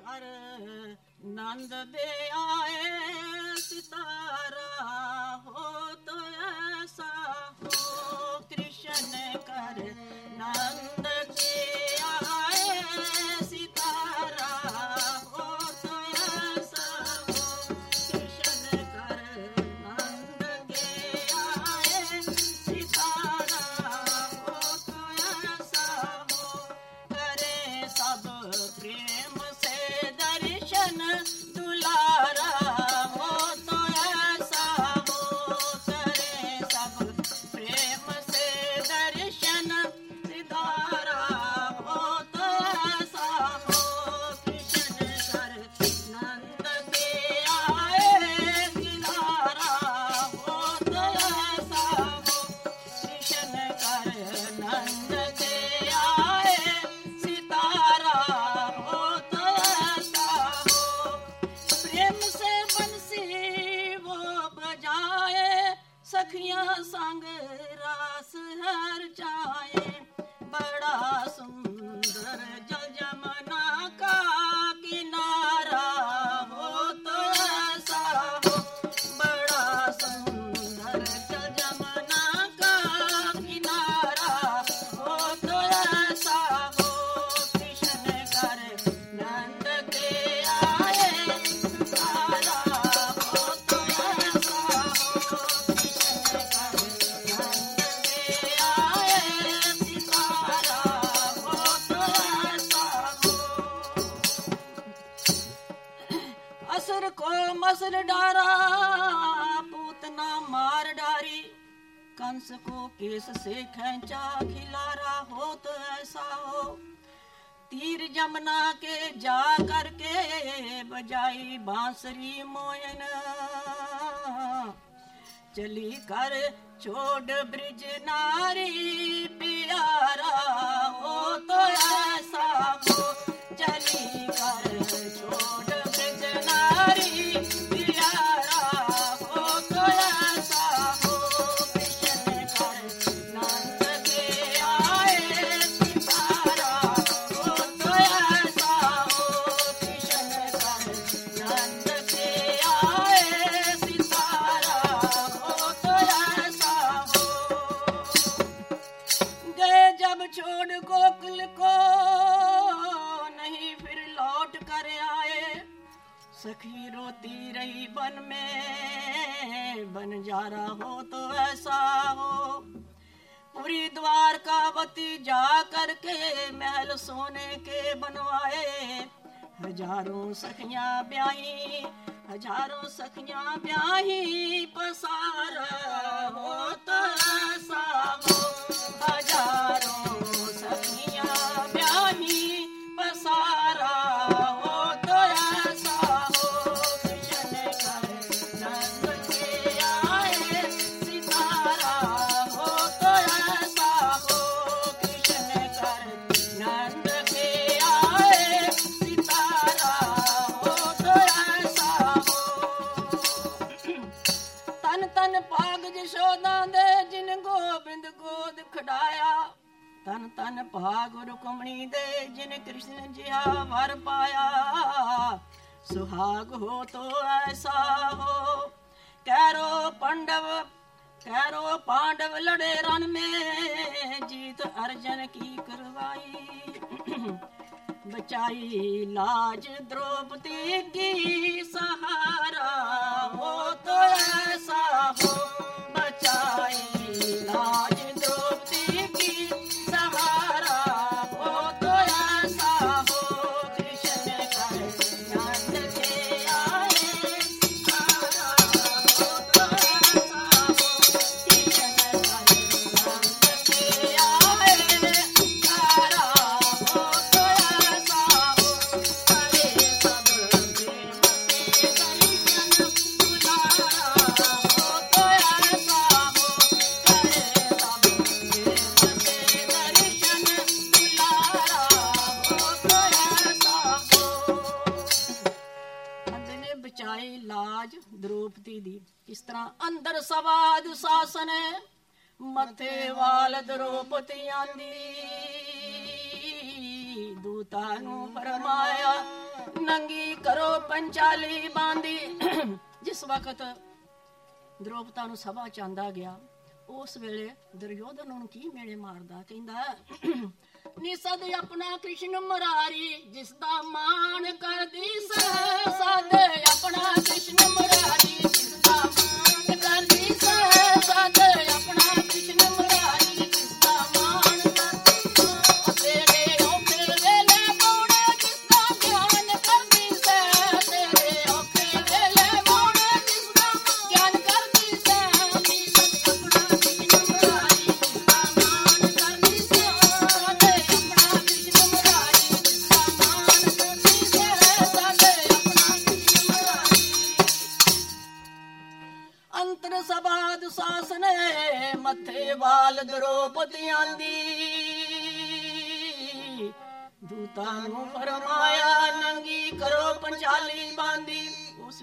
ਕਰ ਨੰਦ ਦੇ ਆਏ ਸਿਤਾਰਾ। ਸਖੀਆਂ ਸੰਗ ਰਾਸ ਹਰ ਜਾਏ ਬੜਾ ਸੁੰਦਰ ਕੰਸਨ ਡਾਰਾ ਪੂਤ ਨਾ ਮਾਰ ਡਾਰੀ कंस को केस से खेचा खिलारा हो तो ऐसा हो तीर जमुना के जा करके बजाई बांसुरी मोयन चली कर छोड़ ब्रिज नारी प्यारा हो तो ऐसा रोती रही बन में बन जा रहा हो तो ऐसा हो पूरी द्वार का बती जा करके महल सोने के बनवाए हजारों सखिया ब्याही हजारों सखिया ब्याही पसारा हो तो ऐसा हो हजारों ਜਿਨ ਕ੍ਰਿਸ਼ਨ ਜਿਆ ਵਰ ਪਾਇਆ, ਸੁਹਾਗ ਹੋ ਤੋ ਐਸਾ ਹੋ। ਕੈਰੋ ਪੰਡਵ, ਕੈਰੋ ਪਾਂਡਵ ਲੜੇ ਰਨ ਮੇ, ਜੀਤ ਅਰਜਨ ਕੀ ਕਰਵਾਈ। ਬਚਾਈ ਲਾਜ द्रौपदी की सहारा हो तो ऐसा हो ਅੰਦਰ ਸਵਾਦ ਸਾਸਨ, ਮਥੇ ਵਾਲ ਦਰੋਪਤੀ ਆਂਦੀ ਦੂਤਾਂ ਨੂੰ ਫਰਮਾਇਆ, ਨੰਗੀ ਕਰੋ ਪੰਚਾਲੀ ਬਾਂਦੀ। ਜਿਸ ਵਕਤ ਦਰੋਪਤਾ ਨੂੰ ਸਭਾ ਚਾਂਦਾ ਗਿਆ, ਉਸ ਵੇਲੇ ਦਰਯੋਧਨ ਨੂੰ ਕੀ ਮੇਲੇ ਮਾਰਦਾ ਕਹਿੰਦਾ, ਨਿਸਦ ਆਪਣਾ ਕ੍ਰਿਸ਼ਨ ਮਰਾਰੀ, ਜਿਸ ਦਾ ਮਾਨ ਕਰਦੀ ਸਦ ਆਪਣਾ ਕ੍ਰਿਸ਼ਨ ਮਰਾਰੀ, ਜਿਸ ਦਾ and Jesus, and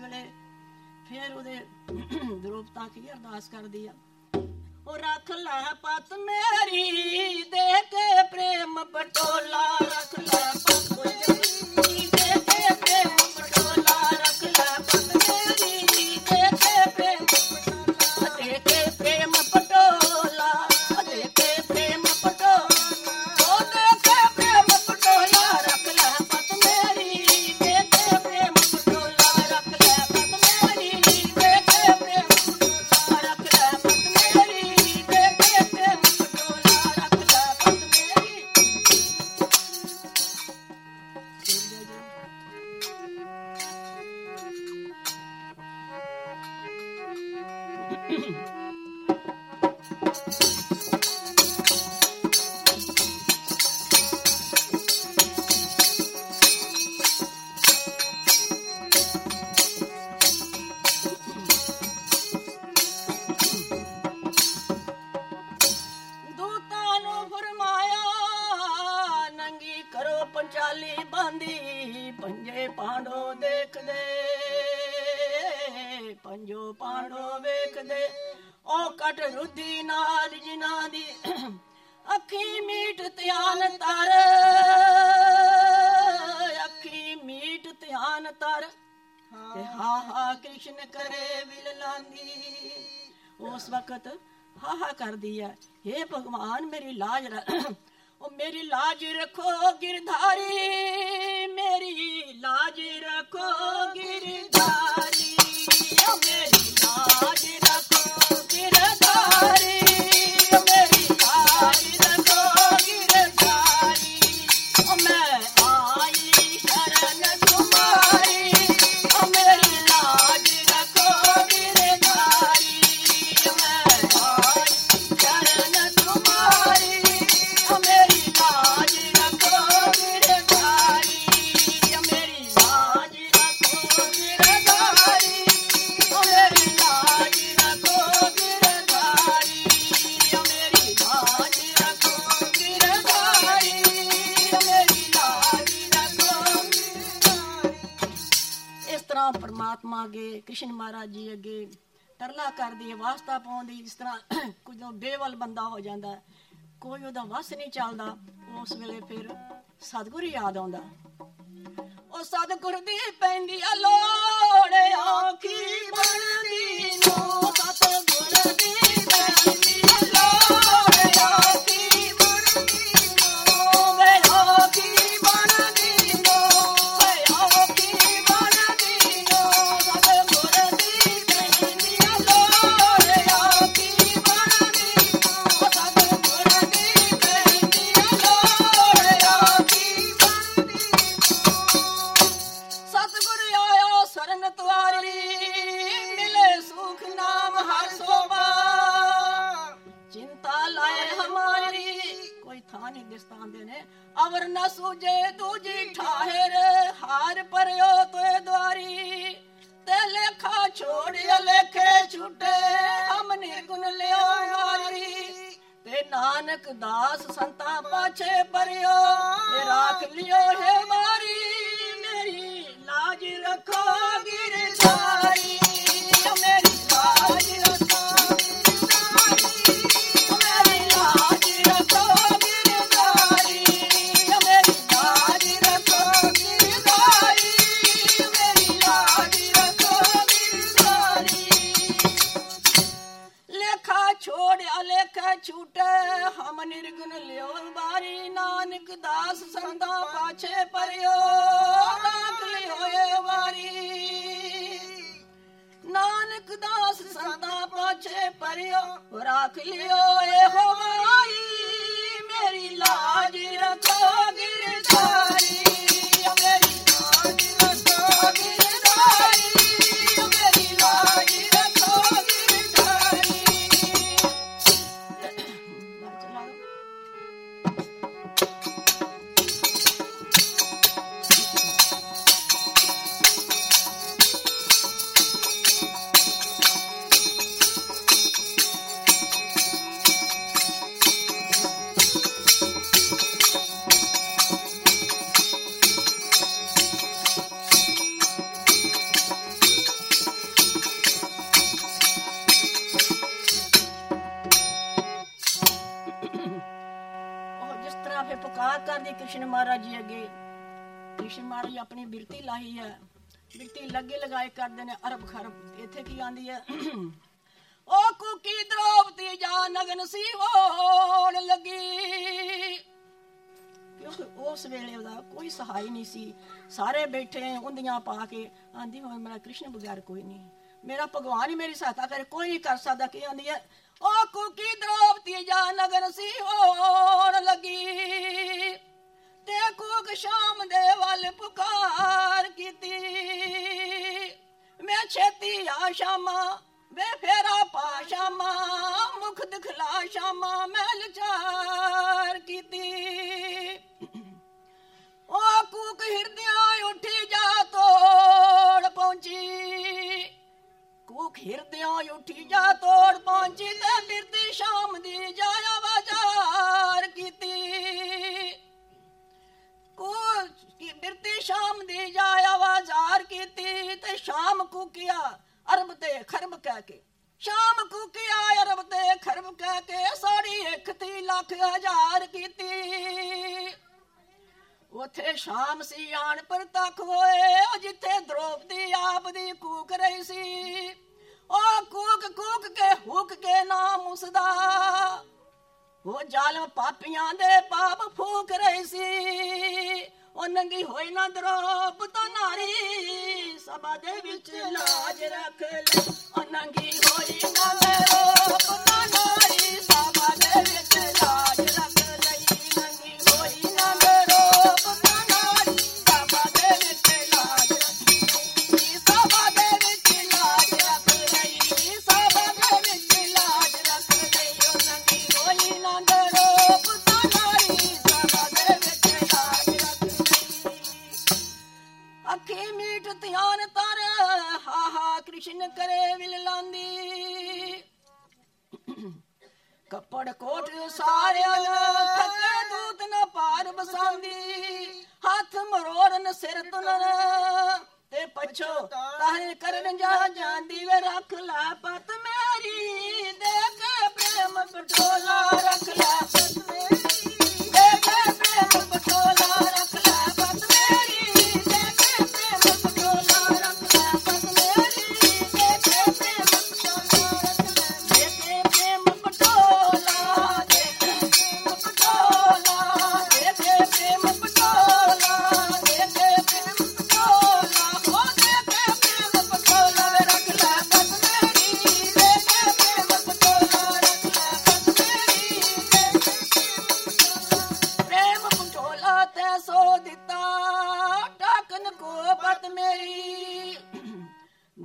ਵੇਲੇ ਫਿਰ ਉਹਦੇ ਦਰੋਪਤਾ ਕੀ ਅਰਦਾਸ ਕਰਦੀ ਆ? ਉਹ ਰੱਖ ਲੈ ਪਤ ਮੇਰੀ ਦੇ ਕੇ Mm-hmm. ਪੰਜੋ ਪਾਂਡੋ ਵੇਖਦੇ। ਉਹ ਕਟ ਰੁੱਧੀ ਨਾਲ ਜਿਨ੍ਹਾਂ ਦੀ ਅੱਖੀ ਮੀਟ ਧਿਆਨ ਤਰ ਅੱਖੀ ਮੀਟ ਧਿਆਨ ਤਰ ਤੇ ਹਾ ਹਾ ਕ੍ਰਿਸ਼ਨ ਕਰੇ ਵਿਲ ਲਾਂਦੀ। ਉਸ ਵਕਤ ਹਾ ਹਾ ਕਰਦੀ ਹੈ हे ਭਗਵਾਨ, ਮੇਰੀ ਲਾਜ ਰ- ਉਹ ਮੇਰੀ ਲਾਜ ਰੱਖੋ ਗਿਰਧਾਰੀ, ਮੇਰੀ ਲਾਜ ਰੱਖੋ ਗਿਰਧਾਰੀ। 待ってろ! ਤਰ੍ਹਾਂ ਪਰਮਾਤਮਾ ਅੱਗੇ, ਕ੍ਰਿਸ਼ਨ ਮਹਾਰਾਜ ਜੀ ਅੱਗੇ ਤਰਲਾ ਕਰਦੀ ਹੈ, ਵਾਸਤਾ ਪਾਉਂਦੀ ਜਿਸ ਤਰ੍ਹਾਂ ਕੁਝ ਬੇਵਲ ਬੰਦਾ ਹੋ ਜਾਂਦਾ, ਕੋਈ ਉਹਦਾ ਵਸ ਨਹੀਂ ਚੱਲਦਾ, ਉਸ ਵੇਲੇ ਫਿਰ ਸਤਿਗੁਰ ਯਾਦ ਆਉਂਦਾ। ਉਹ ਸਤਿਗੁਰ ਦੀ ਪੈਂਦੀ ਆ ਲੋੜ, ਆਖੀ ਬਣਦੀ ਨੂੰ, ਸਤਿਗੁਰ ਦੀ ਪੈਂਦੀ ਛੁਟੇ ਹਮ ਨਿਰਗੁਣ ਲਿਓ ਵਾਰੀ ਤੇ ਨਾਨਕ ਦਾਸ ਸੰਤਾ ਪਾਛੇ ਪਰਿਓ ਤੇ ਰਾਖ ਲਿਓ ਹੈ ਮਾਰੀ ਮੇਰੀ ਲਾਜ ਰੱਖੋ ਗਿਰਧਾਰੀ ਆਖਾ ਛੂਟੇ ਹਮ ਨਿਰਗੁਣ ਲਿਓ ਬਾਰੀ ਨਾਨਕ ਦਾਸ ਸੰਦਾ ਪਾਛੇ ਪਰਿਓ ਨਾਨਕ ਲਿਓਏ ਵਾਰੀ। ਨਾਨਕ ਦਾਸ ਸੰਦਾ ਪਾਛੇ ਪਰਿਓ, ਰੱਖ ਲਿਓ ਇਹੋ ਵਾਰੀ। ਮੇਰੀ ਲਾਜ ਰੱਖੋ, ਗਿਰ ਕ੍ਰਿਸ਼ਨ ਆਪਣੀ ਬਿਰਤੀ ਲਾਹੀ ਹੈ। ਬਿਰਤੀ ਲੱਗੇ ਲਗਾਏ ਕਰਦੇ ਨੇ ਅਰਬ ਖਰਬ। ਇੱਥੇ ਕੀ ਆਂਦੀ ਹੈ? ਉਹ ਕੁਕੀ ਦ੍ਰੋਪਦੀ ਜਾ ਨਗਨ ਸੀ ਹੋਣ ਲੱਗੀ। ਕਿਉਂਕਿ ਉਸ ਵੇਲੇ ਉਹਦਾ ਕੋਈ ਸਹਾਈ ਨਹੀਂ ਸੀ। ਸਾਰੇ ਬੈਠੇ ਉਂਦੀਆਂ ਪਾ ਕੇ ਆਂਦੀ ਹੋਏ ਮੇਰਾ ਕ੍ਰਿਸ਼ਨ ਬਗੈਰ ਕੋਈ ਨਹੀਂ। ਮੇਰਾ ਭਗਵਾਨ ਹੀ ਮੇਰੀ ਸਹਾਇਤਾ ਕਰੇ, ਕੋਈ ਨਹੀਂ ਕਰ ਸਕਦਾ। ਕੀ ਆਂਦੀ ਹੈ? ਉਹ ਕੁਕੀ ਦ੍ਰੋਪਦੀ ਜਾ ਨਗਨ ਸੀ ਹੋਣ ਲੱਗੀ। ਤੇ ਕੂਕ ਸ਼ਾਮ ਦੇ ਵੱਲ ਪੁਕਾਰ ਕੀਤੀ। ਮੈਂ ਛੇਤੀ ਆ ਸ਼ਾਮਾ, ਵੇ ਫੇਰਾ ਪਾ ਸ਼ਾਮਾ, ਮੁਖ ਦਿਖਲਾ ਸ਼ਾਮਾ ਮੈਂ ਲਚਾਰ ਕੀਤੀ। ਉਹ ਕੂਕ ਹਿਰਦਿਆਂ ਉੱਠੀ ਜਾ ਤੋੜ ਪਹੁੰਚੀ। ਕੂਕ ਹਿਰਦਿਆਂ ਉੱਠੀ ਜਾ ਤੋੜ ਪਹੁੰਚੀ ਤੇ ਬਿਰਤੀ ਸ਼ਾਮ ਦੀ ਜਾਇਆ ਸ਼ਾਮ ਦੀ ਜਾਇਆ ਬਾਜ਼ਾਰ ਕੀਤੀ ਤੇ ਸ਼ਾਮ ਕੂਕਿਆ ਅਰਬ ਤੇ ਖਰਬ ਕਹਿ ਕੇ। ਸ਼ਾਮ ਕੂਕਿਆ ਅਰਬ ਤੇ ਖਰਬ ਕਹਿ ਕੇ ਸਾੜੀ ਇੱਕ ਤੀ ਲੱਖ ਹਜ਼ਾਰ ਕੀਤੀ। ਉਥੇ ਸ਼ਾਮ ਸੀ ਆਣ ਪਰ ਤੱਕ ਹੋਏ ਜਿੱਥੇ ਦ੍ਰੋਪਦੀ ਆਪ ਦੀ ਕੂਕ ਰਹੀ ਸੀ। ਉਹ ਕੂਕ ਕੂਕ ਕੇ ਹੁਕ ਕੇ ਨਾਮ ਉਸਦਾ। ਉਹ ਜ਼ਾਲਮ ਪਾਪੀਆਂ ਦੇ ਪਾਪ ਫੂਕ ਰਹੀ ਸੀ। ਉਹ ਨੰਗੀ ਹੋਈ ਨਾ ਦਰੋਪ ਤਾਂ ਨਾਰੀ, ਸਭਾ ਦੇ ਵਿੱਚ ਲਾਜ ਰੱਖ ਲੈ। ਉਹ ਨੰਗੀ ਹੋਈ ਨਾ ਦਰੋਪ ਪਛੋ ਤਾਹੇ ਕਰਨ ਜਾ ਜਾਂਦੀ ਵੇ ਰੱਖ ਲੈ ਪਤ ਮੇਰੀ ਦੇ ਕੇ ਪ੍ਰੇਮ ਪਟੋਲਾ ਰੱਖ ਲੈ ਪਤ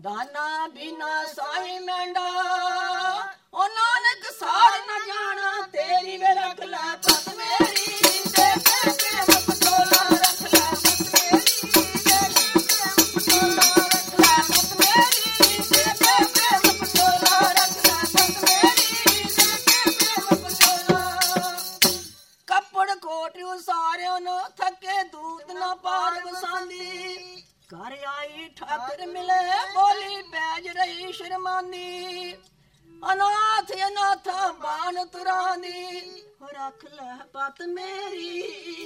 ਦਾਨਾ ਬਿਨਾ ਸਾਈ ਮੈਂਡਾ। ਉਹ ਨਾਨਕ ਸਾਰ ਨਾ ਜਾਣਾ, ਤੇਰੀ ਵੇ ਰੱਖ ਲੈ ਪਤ ਮੇਰੀ। ਦੇ ਕੇ ਪ੍ਰੇਮ ਪਟੋਲਾ ਰੱਖ ਲੈ ਪਤ ਮੇਰੀ। ਦੇ ਕੇ ਪ੍ਰੇਮ ਪਟੋਲਾ ਰੱਖ ਲੈ ਪਤ ਮੇਰੀ। ਦੇ ਕੇ ਪ੍ਰੇਮ ਪਟੋਲਾ ਰੱਖ ਲੈ ਪਤ ਮੇਰੀ। ਦੇ ਕੇ ਪ੍ਰੇਮ ਪਟੋਲਾ। ਕੱਪੜ ਕੋਟਿਓ ਸਾਰਿਆਂ ਨੂੰ, ਥੱਕੇ ਦੂਤ ਨਾ ਪਾਰ ਵਸਾਂਦੀ। ਘਰ ਆਈ ਠਾਕਰ ਮਿਲੇ ਰਹੀ ਸ਼ਰਮਾਂਦੀ ਅਨਾਥ ਅਨਾਥਾ ਬਾਣ ਤੁਰਾਂਦੀ ਰੱਖ ਲੈ ਪਤ ਮੇਰੀ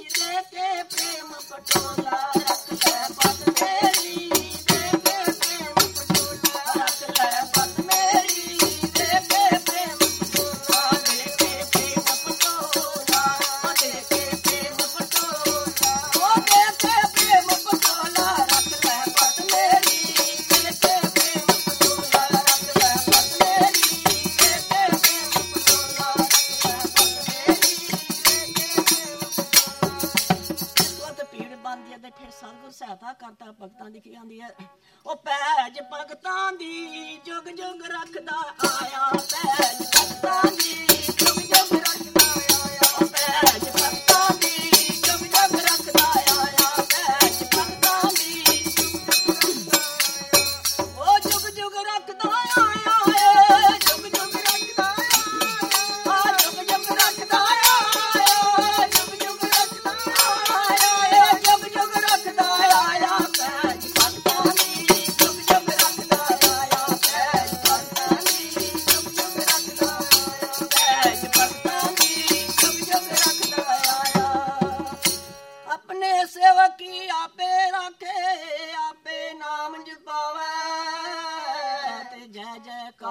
ਦੇ ਕੇ ਪ੍ਰੇਮ ਪਟੋਲਾ, ਰੱਖ ਲੈ ਪਤ ਮੇਰੀ।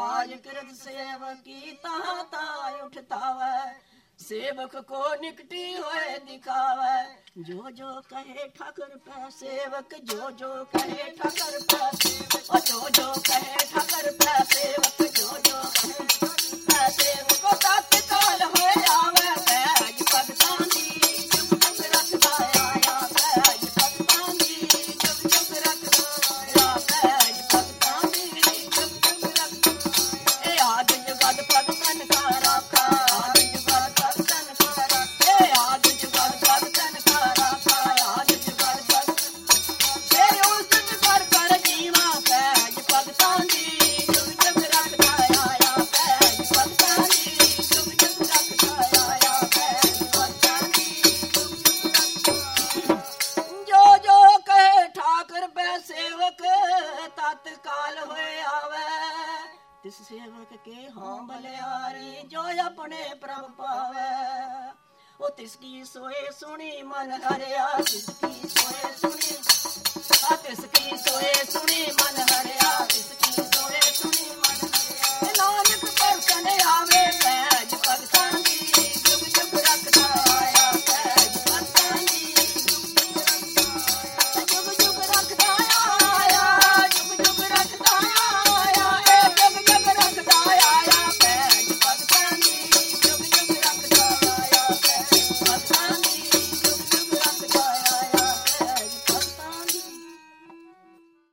काज कृत सेव की ताता उठतावे। सेवक को निकटी होए दिखावे। जो जो कहे ठकर पे सेवक, जो जो कहे ठकर पे सेवक जो जो कहे ठकर पे सेवक, जो जो कहे ठाकुर पे सेवक। ਸੋਏ ਸੁਣੀ ਮਨ ਹਰਿਆ ਸਿੱਕੀ ਸੋਏ ਸੁਣੀ ਹੱਥ ਸਿੱਕੀ ਸੋਏ ਸੁਣੀ ਮਨ ਹਰਿਆ।